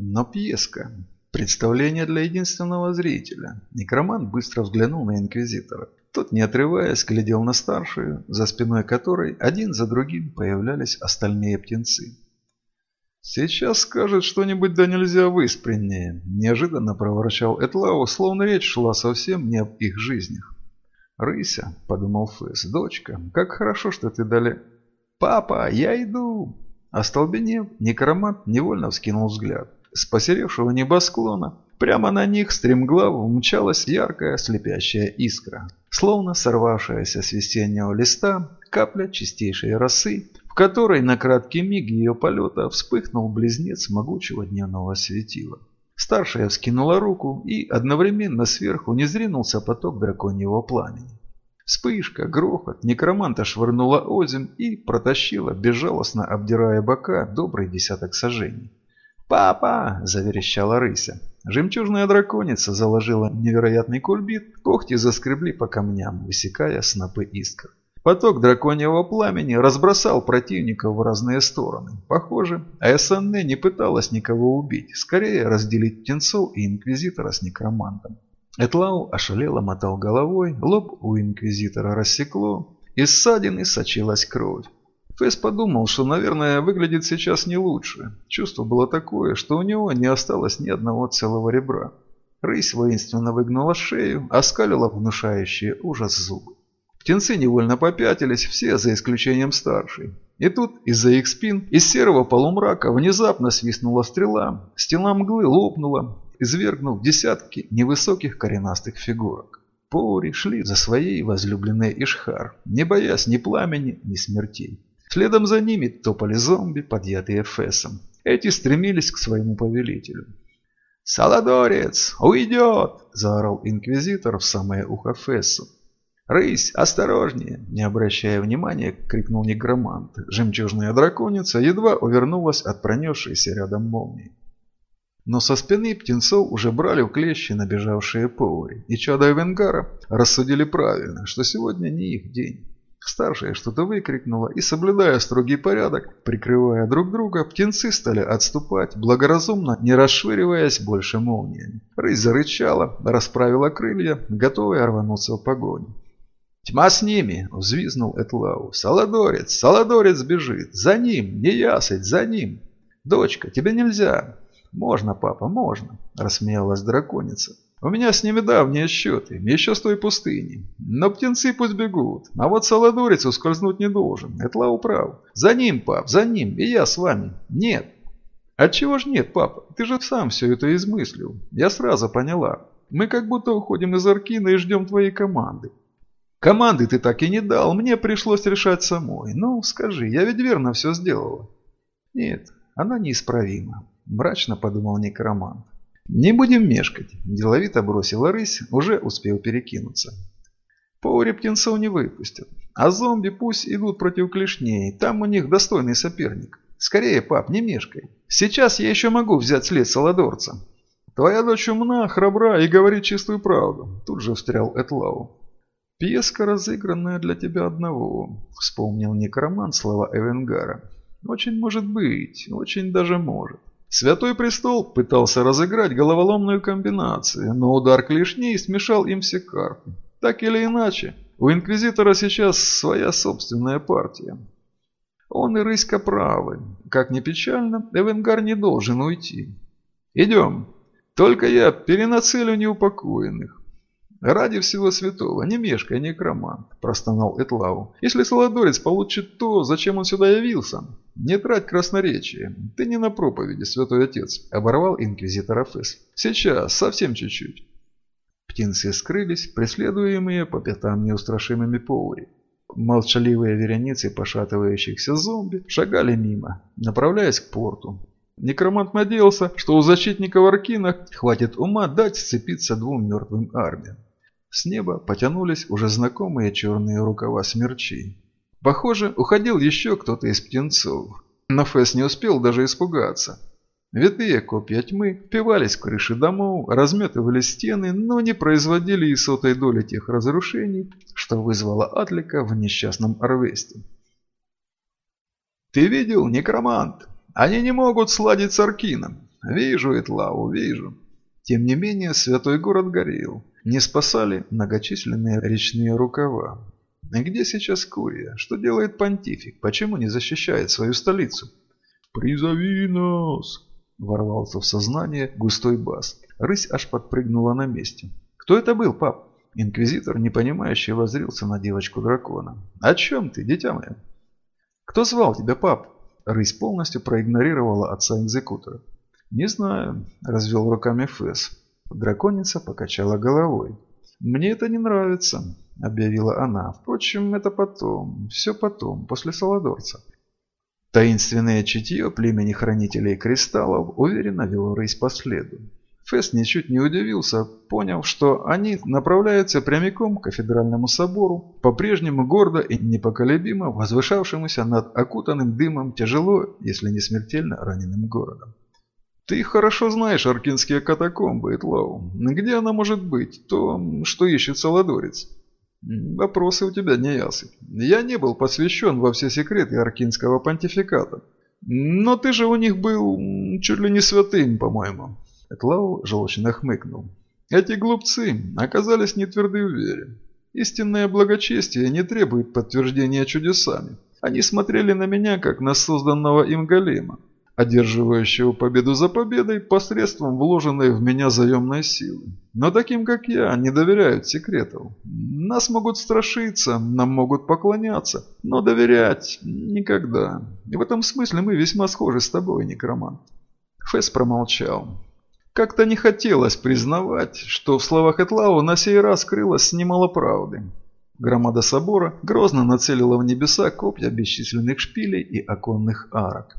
Но пьеска. Представление для единственного зрителя. Некромант быстро взглянул на Инквизитора. Тот, не отрываясь, глядел на старшую, за спиной которой один за другим появлялись остальные птенцы. «Сейчас скажет что-нибудь да нельзя выспреннее», – неожиданно проворчал Этлау, словно речь шла совсем не об их жизнях. «Рыся», – подумал Фэс, – «дочка, как хорошо, что ты дали...» «Папа, я иду!» Остолбенев, некромант невольно вскинул взгляд. С посеревшего небосклона прямо на них стремглав мчалась яркая слепящая искра. Словно сорвавшаяся с весеннего листа капля чистейшей росы, в которой на краткий миг ее полета вспыхнул близнец могучего дневного светила. Старшая вскинула руку, и одновременно сверху не зринулся поток драконьего пламени. Вспышка, грохот, некроманта швырнула озим и протащила, безжалостно обдирая бока, добрый десяток сажений. «Папа!» – заверещала рыся. Жемчужная драконица заложила невероятный кульбит, когти заскребли по камням, высекая снопы искр. Поток драконьего пламени разбросал противников в разные стороны. Похоже, Аэсанне не пыталась никого убить, скорее разделить птенцов и инквизитора с некромантом. Этлау ошалело мотал головой, лоб у инквизитора рассекло, из ссадины сочилась кровь. Фэс подумал, что, наверное, выглядит сейчас не лучше. Чувство было такое, что у него не осталось ни одного целого ребра. Рысь воинственно выгнула шею, оскалила внушающие ужас зубы. Птенцы невольно попятились, все за исключением старшей. И тут из-за их спин, из серого полумрака, внезапно свистнула стрела, стена мглы лопнула, извергнув десятки невысоких коренастых фигурок. Поури шли за своей возлюбленной Ишхар, не боясь ни пламени, ни смертей. Следом за ними топали зомби, подъятые Фессом. Эти стремились к своему повелителю. «Саладорец! Уйдет!» – заорал инквизитор в самое ухо Фессу. «Рысь, осторожнее!» – не обращая внимания, крикнул негромант. Жемчужная драконица едва увернулась от пронесшейся рядом молнии. Но со спины птенцов уже брали в клещи набежавшие повари, и чада Эвенгара рассудили правильно, что сегодня не их день. Старшая что-то выкрикнула, и, соблюдая строгий порядок, прикрывая друг друга, птенцы стали отступать, благоразумно не расшвыриваясь больше молниями. Рысь зарычала, расправила крылья, готовая рвануться в погоню. «Тьма с ними!» – взвизнул Этлау. «Саладорец! Саладорец бежит! За ним! Не ясыть! За ним!» «Дочка, тебе нельзя!» «Можно, папа, можно!» – рассмеялась драконица. У меня с ними давние счеты, еще с той пустыни. Но птенцы пусть бегут, а вот Саладорец ускользнуть не должен. Это Лау. За ним, пап, за ним, и я с вами. Нет. Отчего ж нет, папа? Ты же сам все это измыслил. Я сразу поняла. Мы как будто уходим из Аркина и ждем твоей команды. Команды ты так и не дал, мне пришлось решать самой. Ну, скажи, я ведь верно все сделала. Нет, она неисправима, мрачно подумал некромант. «Не будем мешкать», – деловито бросила рысь, уже успел перекинуться. Паури птенцов не выпустят, а зомби пусть идут против клешней, там у них достойный соперник. Скорее, пап, не мешкай. Сейчас я еще могу взять след Саладорца. Твоя дочь умна, храбра и говорит чистую правду, тут же встрял Этлау. «Пьеска, разыгранная для тебя одного», – вспомнил некроман слова Эвенгара. «Очень может быть, очень даже может. Святой Престол пытался разыграть головоломную комбинацию, но удар клешней смешал им все карты. Так или иначе, у Инквизитора сейчас своя собственная партия. Он и Рыська правы. Как ни печально, Эвенгар не должен уйти. Идем. Только я перенацелю неупокоенных. «Ради всего святого, не мешкай, некромант», – простонал Этлау. «Если Солодорец получит то, зачем он сюда явился, не трать красноречие. Ты не на проповеди, святой отец», – оборвал инквизитор Афес. «Сейчас, совсем чуть-чуть». Птенцы скрылись, преследуемые по пятам неустрашимыми повари. Молчаливые вереницы пошатывающихся зомби шагали мимо, направляясь к порту. Некромант надеялся, что у защитников Аркина хватит ума дать сцепиться двум мертвым армиям. С неба потянулись уже знакомые черные рукава смерчей. Похоже, уходил еще кто-то из птенцов. Но Фэс не успел даже испугаться. Витые копья тьмы впивались в крыши домов, разметывали стены, но не производили и сотой доли тех разрушений, что вызвало Атлика в несчастном Арвесте. «Ты видел, некромант? Они не могут сладить с Аркином. «Вижу, Итлау, вижу». Тем не менее, святой город горел. Не спасали многочисленные речные рукава. Где сейчас Курия? Что делает понтифик? Почему не защищает свою столицу? «Призови нас!» – ворвался в сознание густой бас. Рысь аж подпрыгнула на месте. «Кто это был, пап?» Инквизитор, непонимающе, возрился на девочку дракона. «О чем ты, дитя мое?» «Кто звал тебя, пап?» Рысь полностью проигнорировала отца-экзекутора. «Не знаю», – развел руками Фэс. Драконица покачала головой. «Мне это не нравится», – объявила она. «Впрочем, это потом, все потом, после Саладорца». Таинственное чутье племени хранителей кристаллов уверенно вело рысь по следу. Фест ничуть не удивился, поняв, что они направляются прямиком к кафедральному собору, по-прежнему гордо и непоколебимо возвышавшемуся над окутанным дымом тяжело, если не смертельно раненым городом. «Ты хорошо знаешь аркинские катакомбы, Этлау. Где она может быть? То, что ищет Саладорец?» «Вопросы у тебя не ясы. Я не был посвящен во все секреты аркинского понтификата. Но ты же у них был чуть ли не святым, по-моему». Этлау желчно хмыкнул. «Эти глупцы оказались не тверды в вере. Истинное благочестие не требует подтверждения чудесами. Они смотрели на меня, как на созданного им голема одерживающего победу за победой посредством вложенной в меня заемной силы. Но таким, как я, не доверяют секретов. Нас могут страшиться, нам могут поклоняться, но доверять никогда. И в этом смысле мы весьма схожи с тобой, некромант. Фэс промолчал. Как-то не хотелось признавать, что в словах Этлау на сей раз крылось немало правды. Громада собора грозно нацелила в небеса копья бесчисленных шпилей и оконных арок.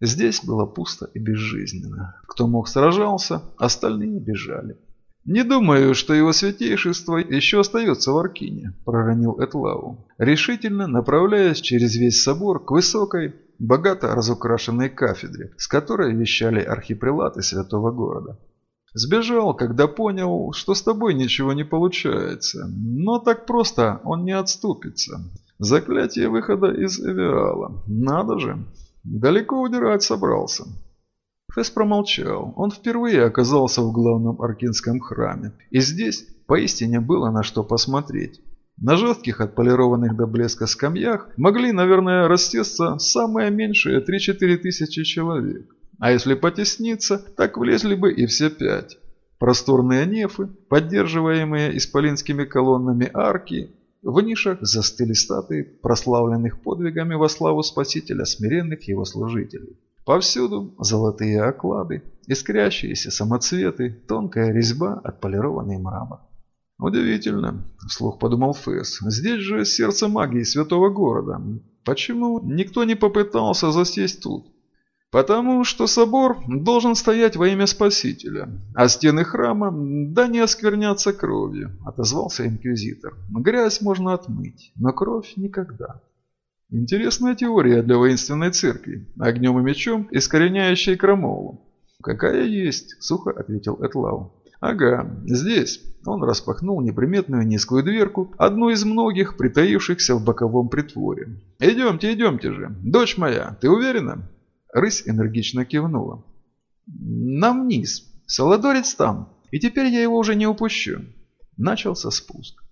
Здесь было пусто и безжизненно. Кто мог сражался, остальные бежали. «Не думаю, что его святейшество еще остается в Аркине», – проронил Этлау, решительно направляясь через весь собор к высокой, богато разукрашенной кафедре, с которой вещали архипрелаты святого города. Сбежал, когда понял, что с тобой ничего не получается, но так просто он не отступится. Заклятие выхода из Эвиала. Надо же, Далеко удирать собрался. Фесс промолчал. Он впервые оказался в главном аркинском храме. И здесь поистине было на что посмотреть. На жестких отполированных до блеска скамьях могли, наверное, растесться самые меньшие 3-4 тысячи человек. А если потесниться, так влезли бы и все пять. Просторные нефы, поддерживаемые исполинскими колоннами арки, в нишах застыли статуи прославленных подвигами во славу Спасителя смиренных его служителей. Повсюду золотые оклады, искрящиеся самоцветы, тонкая резьба, отполированный мрамор. «Удивительно», – вслух подумал Фэс, – «здесь же сердце магии святого города. Почему никто не попытался засесть тут?» Потому что собор должен стоять во имя Спасителя, а стены храма да не осквернятся кровью, отозвался инквизитор. Грязь можно отмыть, но кровь никогда. Интересная теория для воинственной церкви, огнем и мечом, искореняющей крамолу. Какая есть, сухо ответил Этлау. «Ага, здесь». Он распахнул неприметную низкую дверку, одну из многих, притаившихся в боковом притворе. «Идемте, идемте же. Дочь моя, ты уверена?» Рысь энергично кивнула. «Нам вниз. Солодорец там. И теперь я его уже не упущу». Начался спуск.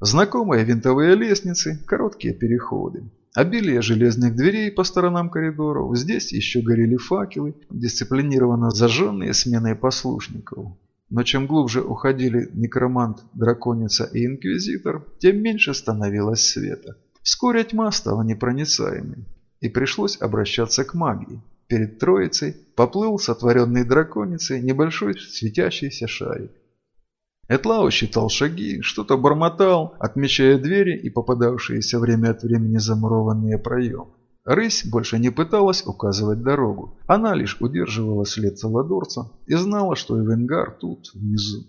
Знакомые винтовые лестницы, короткие переходы. Обилие железных дверей по сторонам коридоров. Здесь еще горели факелы, дисциплинированно зажженные сменой послушников. Но чем глубже уходили некромант, драконица и инквизитор, тем меньше становилось света. Вскоре тьма стала непроницаемой и пришлось обращаться к магии. Перед троицей поплыл сотворенный драконицей небольшой светящийся шарик. Этлау считал шаги, что-то бормотал, отмечая двери и попадавшиеся время от времени замурованные проемы. Рысь больше не пыталась указывать дорогу. Она лишь удерживала след Саладорца и знала, что Эвенгар тут, внизу.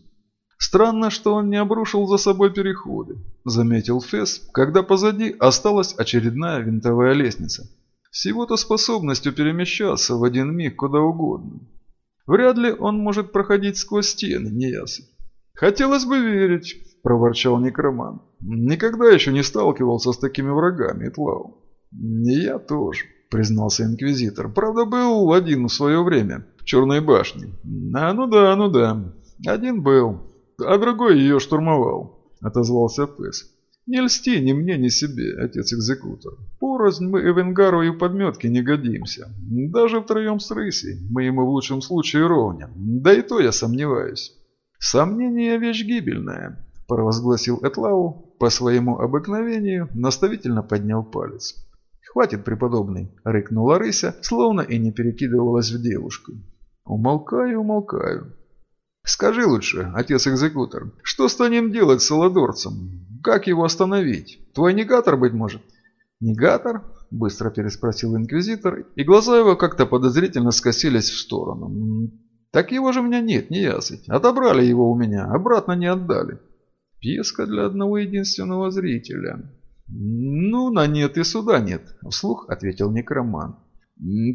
«Странно, что он не обрушил за собой переходы», – заметил Фесс, когда позади осталась очередная винтовая лестница, всего-то способностью перемещаться в один миг куда угодно. Вряд ли он может проходить сквозь стены, неясно. «Хотелось бы верить», – проворчал некроман. «Никогда еще не сталкивался с такими врагами, Итлау». «Я тоже», – признался инквизитор. «Правда, был один в свое время. в Черной башне. А ну да, ну да. Один был, а другой ее штурмовал, отозвался Пес. Не льсти ни мне, ни себе, отец-экзекутор. Порознь мы Эвенгару и подметки не годимся. Даже втроем с Рысей мы ему в лучшем случае ровнем. Да и то я сомневаюсь. Сомнение – вещь гибельная, провозгласил Этлау по своему обыкновению, наставительно поднял палец. «Хватит, преподобный!» – рыкнула рыся, словно и не перекидывалась в девушку. «Умолкаю, умолкаю. Скажи лучше, отец-экзекутор, что станем делать с Саладорцем? Как его остановить? Твой негатор, быть может?» «Негатор?» – быстро переспросил инквизитор, и глаза его как-то подозрительно скосились в сторону. «Так его же у меня нет, не ясыть. Отобрали его у меня, обратно не отдали». Пьеска для одного единственного зрителя. «Ну, на нет и суда нет», – вслух ответил некроман.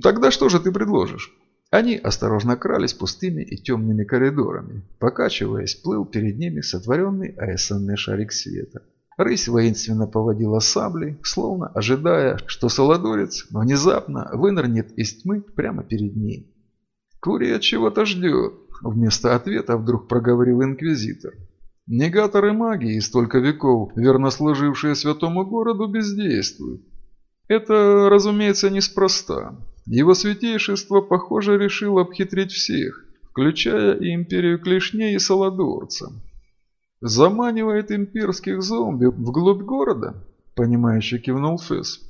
«Тогда что же ты предложишь?» Они осторожно крались пустыми и темными коридорами. Покачиваясь, плыл перед ними сотворенный АСНный шарик света. Рысь воинственно поводила саблей, словно ожидая, что Солодорец внезапно вынырнет из тьмы прямо перед ней. «Курия чего-то ждет», – вместо ответа вдруг проговорил инквизитор. Негаторы магии, столько веков, верно служившие святому городу, бездействуют. Это, разумеется, неспроста. Его святейшество, похоже, решил обхитрить всех, включая и империю клешней и саладорца. Заманивает имперских зомби вглубь города? Понимающе кивнул Фесс.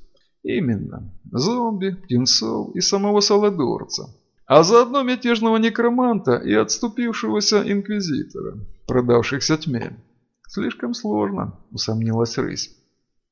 Именно. Зомби, птенцов и самого саладорца а заодно мятежного некроманта и отступившегося инквизитора, продавшихся тьме. Слишком сложно, усомнилась рысь.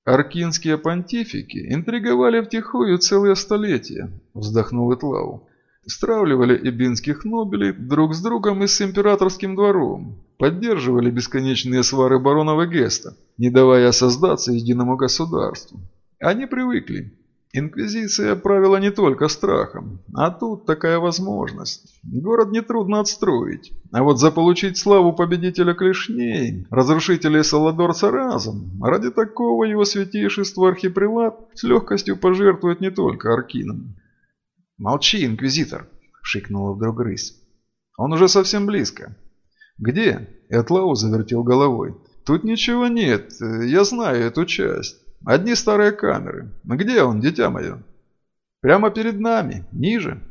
Аркинские понтифики интриговали втихую целые столетия, вздохнул Итлау. Стравливали ибинских нобелей друг с другом и с императорским двором, поддерживали бесконечные свары баронова Геста, не давая создаться единому государству. Они привыкли, Инквизиция правила не только страхом, а тут такая возможность. Город нетрудно отстроить, а вот заполучить славу победителя клешней, разрушителей Саладорца разом, ради такого его святейшество архипрелат с легкостью пожертвует не только Аркином. «Молчи, инквизитор!» – шикнула вдруг рысь. «Он уже совсем близко». «Где?» – Этлау завертел головой. «Тут ничего нет, я знаю эту часть». Одни старые камеры. Где он, дитя мое? Прямо перед нами, ниже.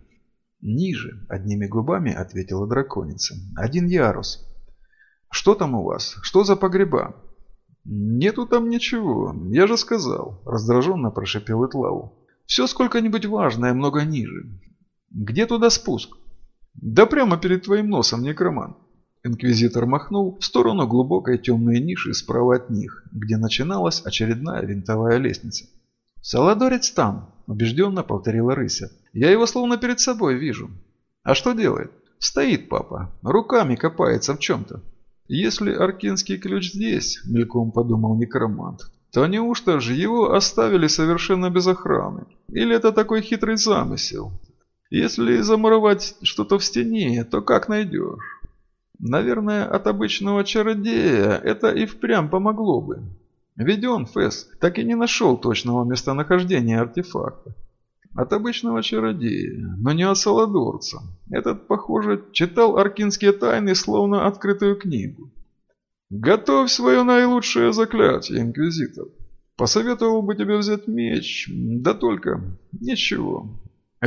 Ниже, одними губами ответила драконица. Один ярус. Что там у вас? Что за погреба? Нету там ничего, я же сказал, раздраженно прошипел Итлау. Все сколько-нибудь важное много ниже. Где туда спуск? Да прямо перед твоим носом, некроман. Инквизитор махнул в сторону глубокой темной ниши справа от них, где начиналась очередная винтовая лестница. «Саладорец там», – убежденно повторила Рыся. «Я его словно перед собой вижу». «А что делает?» «Стоит папа, руками копается в чем-то». «Если аркинский ключ здесь», – мельком подумал некромант, то неужто же его оставили совершенно без охраны? Или это такой хитрый замысел? Если замуровать что-то в стене, то как найдешь? Наверное, от обычного чародея это и впрямь помогло бы. Ведь он, Фэс, так и не нашел точного местонахождения артефакта. От обычного чародея, но не от Саладорца. Этот, похоже, читал аркинские тайны, словно открытую книгу. «Готовь свое наилучшее заклятие, Инквизитор. Посоветовал бы тебе взять меч, да только ничего.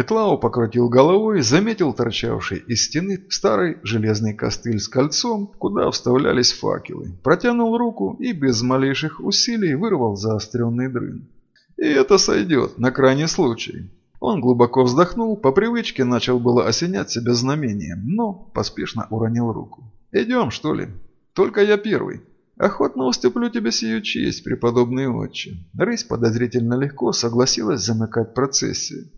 Этлау покрутил головой, заметил торчавший из стены старый железный костыль с кольцом, куда вставлялись факелы. Протянул руку и без малейших усилий вырвал заостренный дрын. И это сойдет, на крайний случай. Он глубоко вздохнул, по привычке начал было осенять себя знамением, но поспешно уронил руку. «Идем, что ли? Только я первый». «Охотно уступлю тебе сию честь, преподобный отче». Рысь подозрительно легко согласилась замыкать процессию.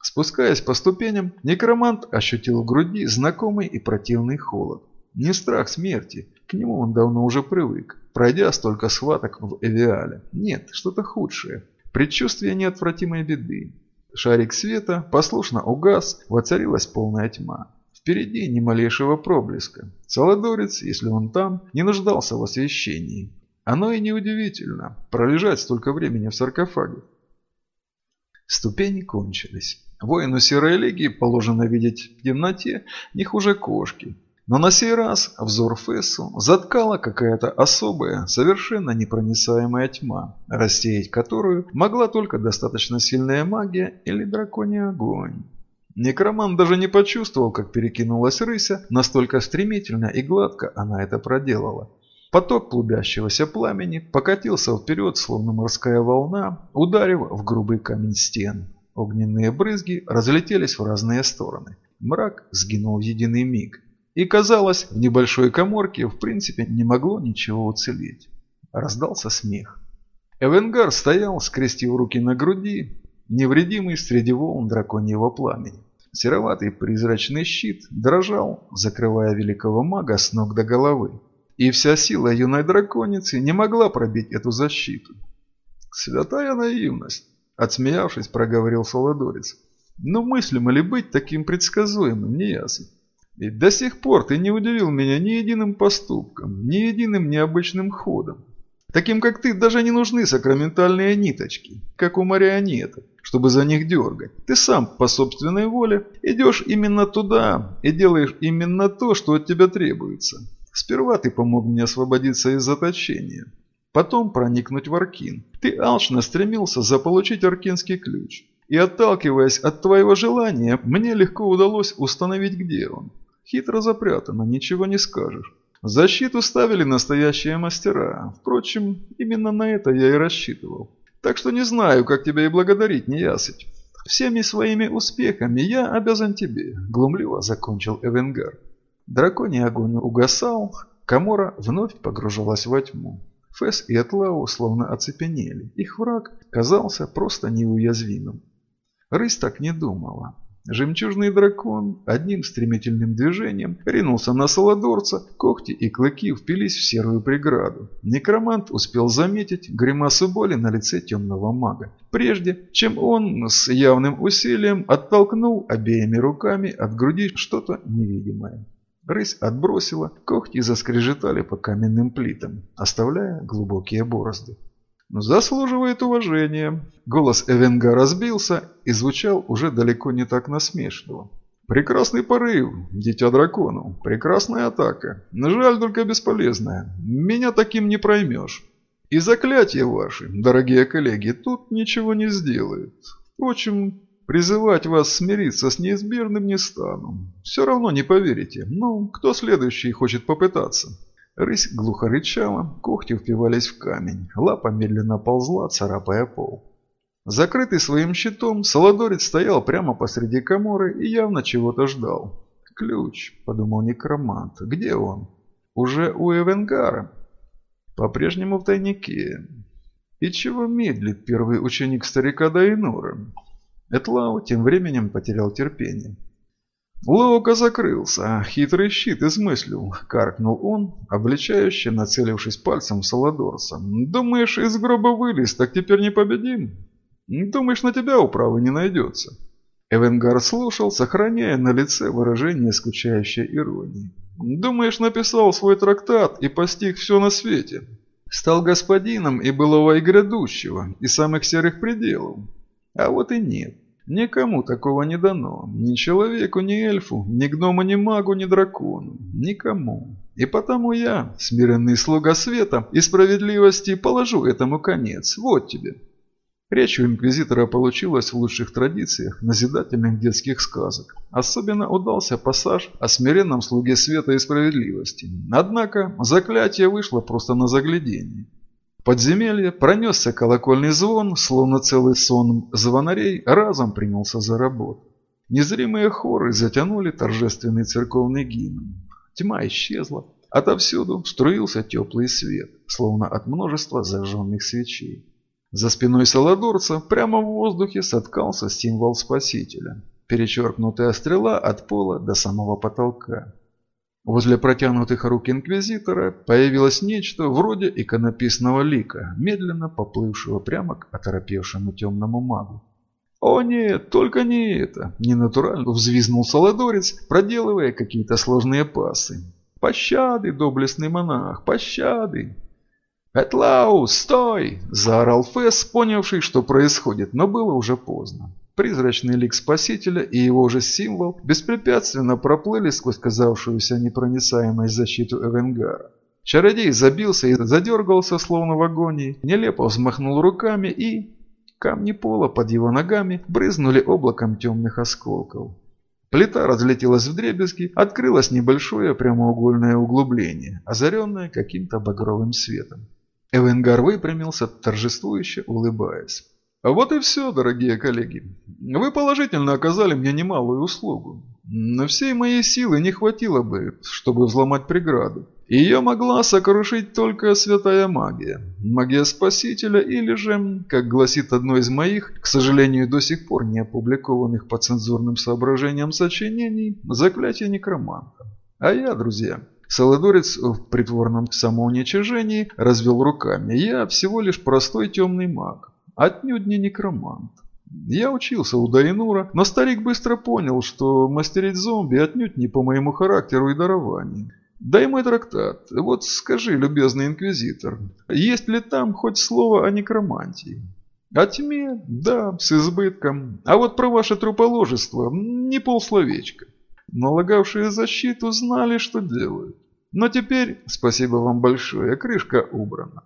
Спускаясь по ступеням, некромант ощутил в груди знакомый и противный холод. Не страх смерти, к нему он давно уже привык, пройдя столько схваток в Эвиале. Нет, что-то худшее. Предчувствие неотвратимой беды. Шарик света послушно угас, воцарилась полная тьма. Впереди ни малейшего проблеска. Саладорец, если он там, не нуждался в освещении. Оно и неудивительно, пролежать столько времени в саркофаге. Ступени кончились. Воину Серой Лиги положено видеть в темноте не хуже кошки. Но на сей раз взор Фессу заткала какая-то особая, совершенно непроницаемая тьма, рассеять которую могла только достаточно сильная магия или драконий огонь. Некроман даже не почувствовал, как перекинулась рыся, настолько стремительно и гладко она это проделала. Поток клубящегося пламени покатился вперед, словно морская волна, ударив в грубый камень стен. Огненные брызги разлетелись в разные стороны. Мрак сгинул в единый миг. И казалось, в небольшой коморке в принципе не могло ничего уцелеть. Раздался смех. Эвенгар стоял, скрестив руки на груди, невредимый среди волн драконьего пламени. Сероватый призрачный щит дрожал, закрывая великого мага с ног до головы и вся сила юной драконицы не могла пробить эту защиту. «Святая наивность!» – отсмеявшись, проговорил Солодорец. «Но мыслимо ли быть таким предсказуемым, неясно? Ведь до сих пор ты не удивил меня ни единым поступком, ни единым необычным ходом. Таким, как ты, даже не нужны сакраментальные ниточки, как у марионеток, чтобы за них дергать. Ты сам по собственной воле идешь именно туда и делаешь именно то, что от тебя требуется. Сперва ты помог мне освободиться из заточения, потом проникнуть в Аркин. Ты алчно стремился заполучить Аркинский ключ. И отталкиваясь от твоего желания, мне легко удалось установить, где он. Хитро запрятано, ничего не скажешь. Защиту ставили настоящие мастера. Впрочем, именно на это я и рассчитывал. Так что не знаю, как тебя и благодарить, неясыть. Всеми своими успехами я обязан тебе, глумливо закончил Эвенгар. Драконий огонь угасал, Камора вновь погружалась во тьму. Фэс и Этлау словно оцепенели. Их враг казался просто неуязвимым. Рысь так не думала. Жемчужный дракон одним стремительным движением ринулся на Саладорца, когти и клыки впились в серую преграду. Некромант успел заметить гримасу боли на лице темного мага, прежде чем он с явным усилием оттолкнул обеими руками от груди что-то невидимое. Рысь отбросила, когти заскрежетали по каменным плитам, оставляя глубокие борозды. «Заслуживает уважения». Голос Эвенга разбился и звучал уже далеко не так насмешливо. «Прекрасный порыв, дитя дракону. Прекрасная атака. Жаль, только бесполезная. Меня таким не проймешь. И заклятия ваши, дорогие коллеги, тут ничего не сделают. Впрочем, Призывать вас смириться с неизбежным не стану. Все равно не поверите. Ну, кто следующий хочет попытаться?» Рысь глухо рычала, когти впивались в камень, лапа медленно ползла, царапая пол. Закрытый своим щитом, Солодорец стоял прямо посреди коморы и явно чего-то ждал. «Ключ», — подумал некромант, — «где он?» «Уже у Эвенгара?» «По-прежнему в тайнике». «И чего медлит первый ученик старика Дайнора?» Этлау тем временем потерял терпение. «Лоука закрылся, хитрый щит измыслил», – каркнул он, обличающе нацелившись пальцем в Саладорса. «Думаешь, из гроба вылез, так теперь не победим? Думаешь, на тебя управы не найдется?» Эвенгар слушал, сохраняя на лице выражение скучающей иронии. «Думаешь, написал свой трактат и постиг все на свете? Стал господином и былого и грядущего, и самых серых пределов. А вот и нет. Никому такого не дано. Ни человеку, ни эльфу, ни гному, ни магу, ни дракону. Никому. И потому я, смиренный слуга света и справедливости, положу этому конец. Вот тебе. Речь у инквизитора получилась в лучших традициях назидательных детских сказок. Особенно удался пассаж о смиренном слуге света и справедливости. Однако заклятие вышло просто на заглядение подземелье пронесся колокольный звон, словно целый сон звонарей разом принялся за работу. Незримые хоры затянули торжественный церковный гимн. Тьма исчезла. Отовсюду струился теплый свет, словно от множества зажженных свечей. За спиной Саладорца прямо в воздухе соткался символ Спасителя. Перечеркнутая стрела от пола до самого потолка. Возле протянутых рук инквизитора появилось нечто вроде иконописного лика, медленно поплывшего прямо к оторопевшему темному магу. «О нет, только не это!» – ненатурально взвизнул Саладорец, проделывая какие-то сложные пасы. «Пощады, доблестный монах, пощады!» «Этлау, стой!» – заорал Фесс, понявший, что происходит, но было уже поздно. Призрачный лик Спасителя и его же символ беспрепятственно проплыли сквозь казавшуюся непроницаемой защиту Эвенгара. Чародей забился и задергался, словно в агонии, нелепо взмахнул руками и... Камни пола под его ногами брызнули облаком темных осколков. Плита разлетелась в дребезги, открылось небольшое прямоугольное углубление, озаренное каким-то багровым светом. Эвенгар выпрямился, торжествующе улыбаясь. Вот и все, дорогие коллеги. Вы положительно оказали мне немалую услугу. Но всей моей силы не хватило бы, чтобы взломать преграду. Ее могла сокрушить только святая магия. Магия Спасителя или же, как гласит одно из моих, к сожалению, до сих пор не опубликованных по цензурным соображениям сочинений, заклятие некроманта. А я, друзья, Солодорец в притворном самоуничижении развел руками. Я всего лишь простой темный маг. Отнюдь не некромант. Я учился у Дайнура, но старик быстро понял, что мастерить зомби отнюдь не по моему характеру и дарованию. Дай мой трактат. Вот скажи, любезный инквизитор, есть ли там хоть слово о некромантии? О тьме? Да, с избытком. А вот про ваше труположество не полсловечка. Налагавшие защиту знали, что делают. Но теперь, спасибо вам большое, крышка убрана.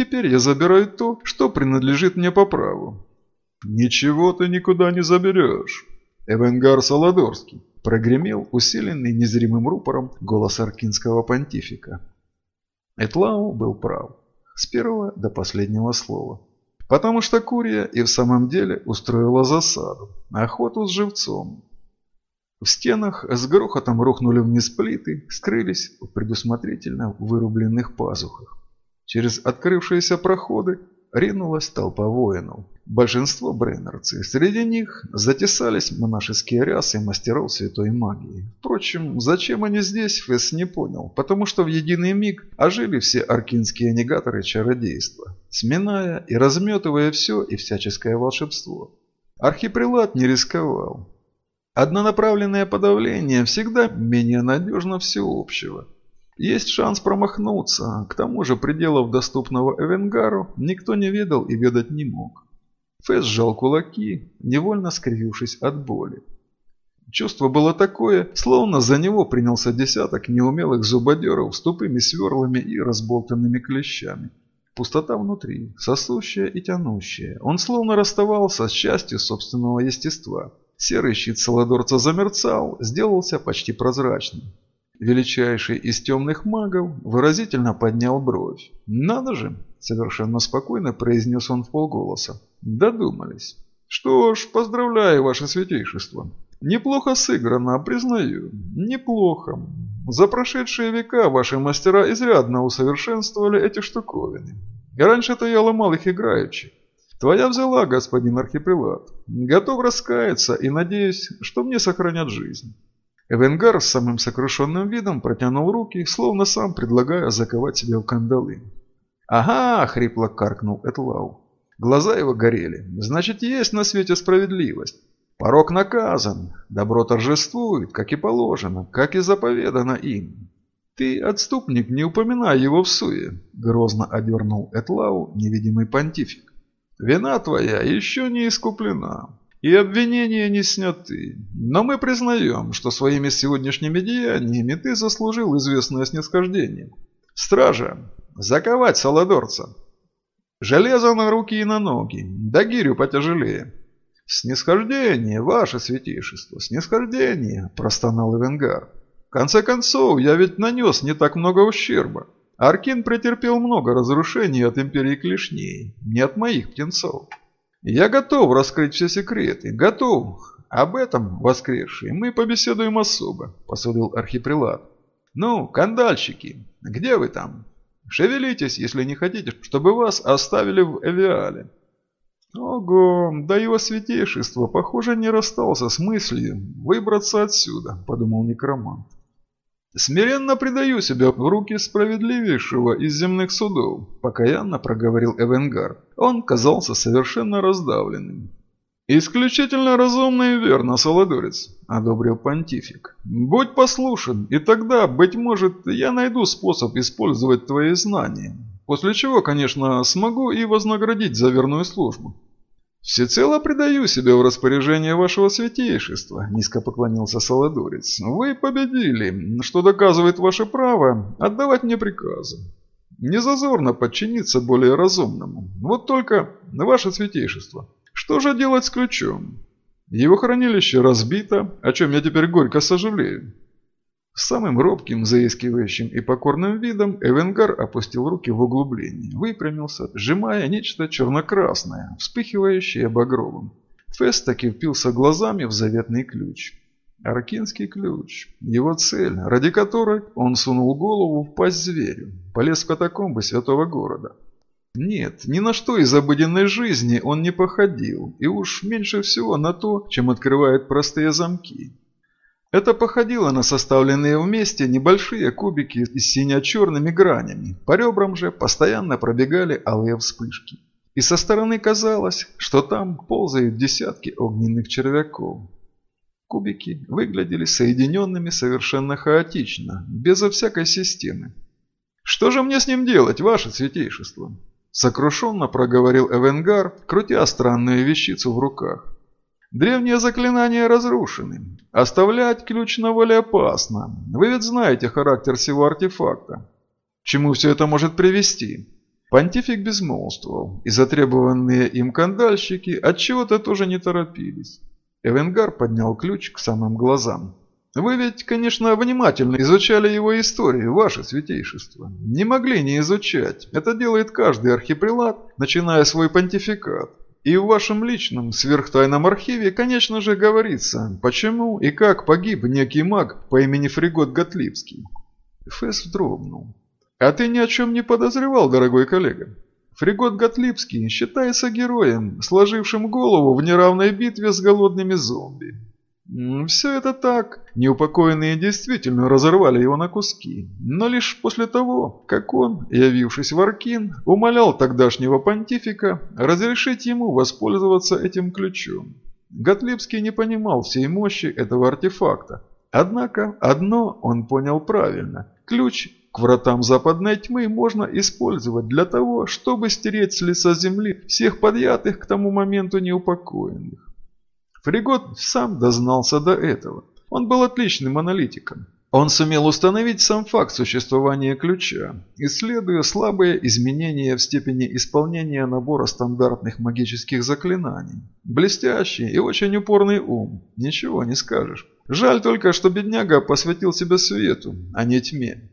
Теперь я забираю то, что принадлежит мне по праву». «Ничего ты никуда не заберешь, Эвенгар Солодорский», прогремел усиленный незримым рупором голос аркинского понтифика. Этлау был прав. С первого до последнего слова. Потому что Курия и в самом деле устроила засаду, охоту с живцом. В стенах с грохотом рухнули вниз плиты, скрылись в предусмотрительно вырубленных пазухах. Через открывшиеся проходы ринулась толпа воинов. Большинство брейнерцы. Среди них затесались монашеские рясы мастеров святой магии. Впрочем, зачем они здесь, Фесс не понял, потому что в единый миг ожили все аркинские негаторы чародейства, сминая и разметывая все и всяческое волшебство. Архипрелат не рисковал. Однонаправленное подавление всегда менее надежно всеобщего. Есть шанс промахнуться, к тому же пределов доступного Эвенгару никто не ведал и ведать не мог. Фэс сжал кулаки, невольно скривившись от боли. Чувство было такое, словно за него принялся десяток неумелых зубодеров с тупыми сверлами и разболтанными клещами. Пустота внутри, сосущая и тянущая. Он словно расставался с частью собственного естества. Серый щит Саладорца замерцал, сделался почти прозрачным. Величайший из темных магов выразительно поднял бровь. «Надо же!» – совершенно спокойно произнес он в полголоса. «Додумались. Что ж, поздравляю, ваше святейшество. Неплохо сыграно, признаю. Неплохо. За прошедшие века ваши мастера изрядно усовершенствовали эти штуковины. Раньше-то я ломал их играючи. Твоя взяла, господин архипрелат. Готов раскаяться и надеюсь, что мне сохранят жизнь». Эвенгар с самым сокрушенным видом протянул руки, словно сам предлагая заковать себя в кандалы. «Ага!» – хрипло каркнул Этлау. Глаза его горели. «Значит, есть на свете справедливость. Порог наказан, добро торжествует, как и положено, как и заповедано им. Ты, отступник, не упоминай его в суе», – грозно одернул Этлау невидимый понтифик. «Вина твоя еще не искуплена и обвинения не сняты. Но мы признаем, что своими сегодняшними деяниями ты заслужил известное снисхождение. Стража, заковать Саладорца. Железо на руки и на ноги, да гирю потяжелее. «Снисхождение, ваше святейшество, снисхождение!» – простонал Эвенгар. «В конце концов, я ведь нанес не так много ущерба. Аркин претерпел много разрушений от Империи Клешней, не от моих птенцов. Я готов раскрыть все секреты, готов. Об этом, воскресший, мы побеседуем особо, посудил архипрелат. Ну, кандальщики, где вы там? Шевелитесь, если не хотите, чтобы вас оставили в Эвиале. Ого, да его святейшество, похоже, не расстался с мыслью выбраться отсюда, подумал некромант. «Смиренно предаю себя в руки справедливейшего из земных судов», – покаянно проговорил Эвенгар. Он казался совершенно раздавленным. «Исключительно разумно и верно, Солодорец», – одобрил понтифик. «Будь послушен, и тогда, быть может, я найду способ использовать твои знания. После чего, конечно, смогу и вознаградить за верную службу». «Всецело предаю себя в распоряжение вашего святейшества», – низко поклонился Солодорец. «Вы победили, что доказывает ваше право отдавать мне приказы. Не зазорно подчиниться более разумному. Вот только, ваше святейшество, что же делать с ключом? Его хранилище разбито, о чем я теперь горько сожалею». С самым робким, заискивающим и покорным видом Эвенгар опустил руки в углубление, выпрямился, сжимая нечто черно-красное, вспыхивающее багровым. Фест таки впился глазами в заветный ключ. Аркинский ключ. Его цель, ради которой он сунул голову в пасть зверю, полез в катакомбы святого города. Нет, ни на что из обыденной жизни он не походил, и уж меньше всего на то, чем открывает простые замки. Это походило на составленные вместе небольшие кубики с сине-черными гранями. По ребрам же постоянно пробегали алые вспышки. И со стороны казалось, что там ползают десятки огненных червяков. Кубики выглядели соединенными совершенно хаотично, безо всякой системы. «Что же мне с ним делать, ваше святейшество?» Сокрушенно проговорил Эвенгар, крутя странную вещицу в руках. Древние заклинания разрушены. Оставлять ключ на воле опасно. Вы ведь знаете характер всего артефакта. К чему все это может привести? Понтифик безмолвствовал, и затребованные им кандальщики отчего-то тоже не торопились. Эвенгар поднял ключ к самым глазам. «Вы ведь, конечно, внимательно изучали его историю, ваше святейшество. Не могли не изучать. Это делает каждый архипрелат, начиная свой понтификат. И в вашем личном сверхтайном архиве, конечно же, говорится, почему и как погиб некий маг по имени Фригот Готлибский. Фесс вздрогнул. А ты ни о чем не подозревал, дорогой коллега. Фригот Готлибский считается героем, сложившим голову в неравной битве с голодными зомби. Все это так. Неупокоенные действительно разорвали его на куски. Но лишь после того, как он, явившись в Аркин, умолял тогдашнего понтифика разрешить ему воспользоваться этим ключом. Готлибский не понимал всей мощи этого артефакта. Однако одно он понял правильно. Ключ к вратам западной тьмы можно использовать для того, чтобы стереть с лица земли всех подъятых к тому моменту неупокоенных. Фригот сам дознался до этого. Он был отличным аналитиком. Он сумел установить сам факт существования ключа, исследуя слабые изменения в степени исполнения набора стандартных магических заклинаний. Блестящий и очень упорный ум, ничего не скажешь. Жаль только, что бедняга посвятил себя свету, а не тьме.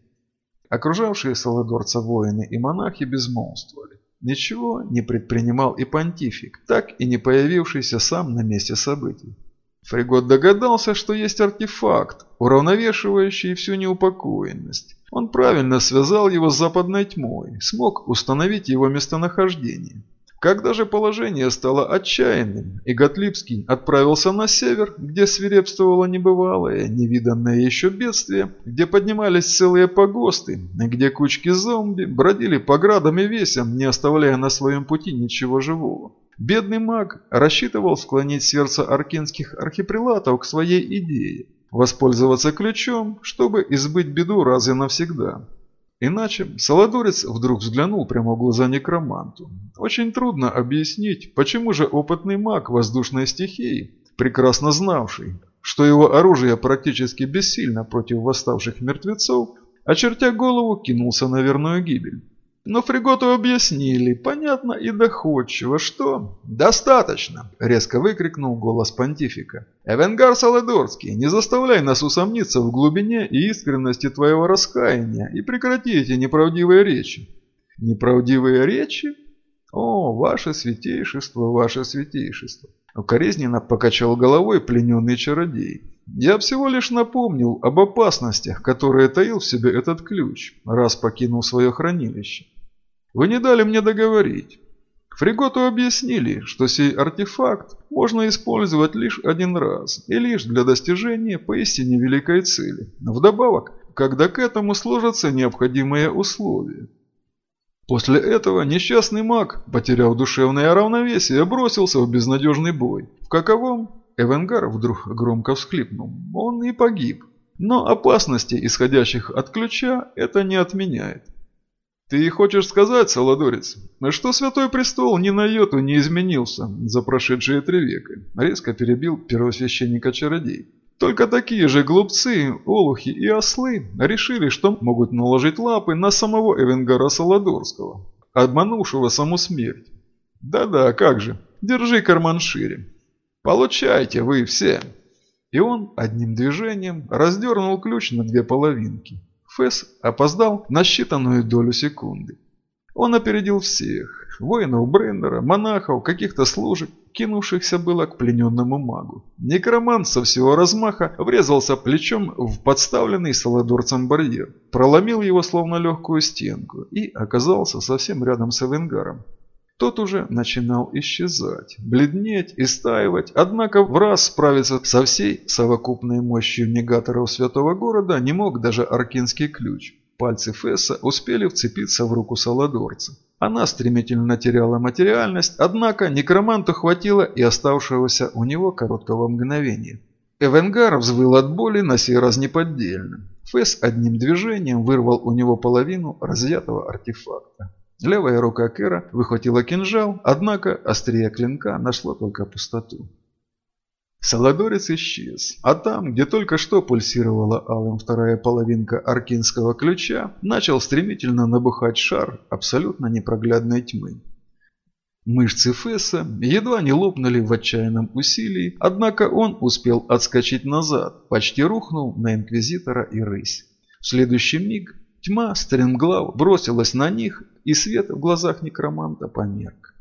Окружавшие Саладорца воины и монахи безмолвствовали. Ничего не предпринимал и понтифик, так и не появившийся сам на месте событий. Фригот догадался, что есть артефакт, уравновешивающий всю неупокоенность. Он правильно связал его с западной тьмой, смог установить его местонахождение. Когда же положение стало отчаянным, и Готлибский отправился на север, где свирепствовало небывалое, невиданное еще бедствие, где поднимались целые погосты, где кучки зомби бродили по градам и весям, не оставляя на своем пути ничего живого. Бедный маг рассчитывал склонить сердце аркинских архипрелатов к своей идее, воспользоваться ключом, чтобы избыть беду раз и навсегда. Иначе Солодорец вдруг взглянул прямо в глаза некроманту. Очень трудно объяснить, почему же опытный маг воздушной стихии, прекрасно знавший, что его оружие практически бессильно против восставших мертвецов, очертя голову, кинулся на верную гибель. Но Фриготу объяснили, понятно и доходчиво, что... «Достаточно!» – резко выкрикнул голос понтифика. «Эвенгар Саладорский, не заставляй нас усомниться в глубине и искренности твоего раскаяния и прекрати эти неправдивые речи». «Неправдивые речи? О, ваше святейшество, ваше святейшество!» Укоризненно покачал головой плененный чародей. «Я всего лишь напомнил об опасностях, которые таил в себе этот ключ, раз покинул свое хранилище. Вы не дали мне договорить. Фриготу объяснили, что сей артефакт можно использовать лишь один раз и лишь для достижения поистине великой цели. Вдобавок, когда к этому сложатся необходимые условия. После этого несчастный маг, потеряв душевное равновесие, бросился в безнадежный бой. В каковом Эвенгар вдруг громко всхлипнул. Он и погиб. Но опасности, исходящих от ключа, это не отменяет. «Ты хочешь сказать, Саладорец, что Святой Престол ни на йоту не изменился за прошедшие три века?» Резко перебил первосвященника-чародей. Только такие же глупцы, олухи и ослы решили, что могут наложить лапы на самого Эвенгара Саладорского, обманувшего саму смерть. Да-да, как же, держи карман шире. Получайте вы все. И он одним движением раздернул ключ на две половинки. Фэс опоздал на считанную долю секунды. Он опередил всех – воинов Брендера, монахов, каких-то служек, кинувшихся было к плененному магу. Некромант со всего размаха врезался плечом в подставленный саладорцем барьер, проломил его словно легкую стенку и оказался совсем рядом с Эвенгаром. Тот уже начинал исчезать, бледнеть, истаивать, однако в раз справиться со всей совокупной мощью негаторов святого города не мог даже аркинский ключ. Пальцы Фесса успели вцепиться в руку Саладорца. Она стремительно теряла материальность, однако некроманту хватило и оставшегося у него короткого мгновения. Эвенгар взвыл от боли, на сей раз неподдельно. Фесс одним движением вырвал у него половину разъятого артефакта. Левая рука Кэра выхватила кинжал, однако острие клинка нашло только пустоту. Саладорец исчез, а там, где только что пульсировала алым вторая половинка аркинского ключа, начал стремительно набухать шар абсолютно непроглядной тьмы. Мышцы Фесса едва не лопнули в отчаянном усилии, однако он успел отскочить назад, почти рухнул на Инквизитора и Рысь. В следующий миг Тьма стремглав бросилась на них, и свет в глазах некроманта померк.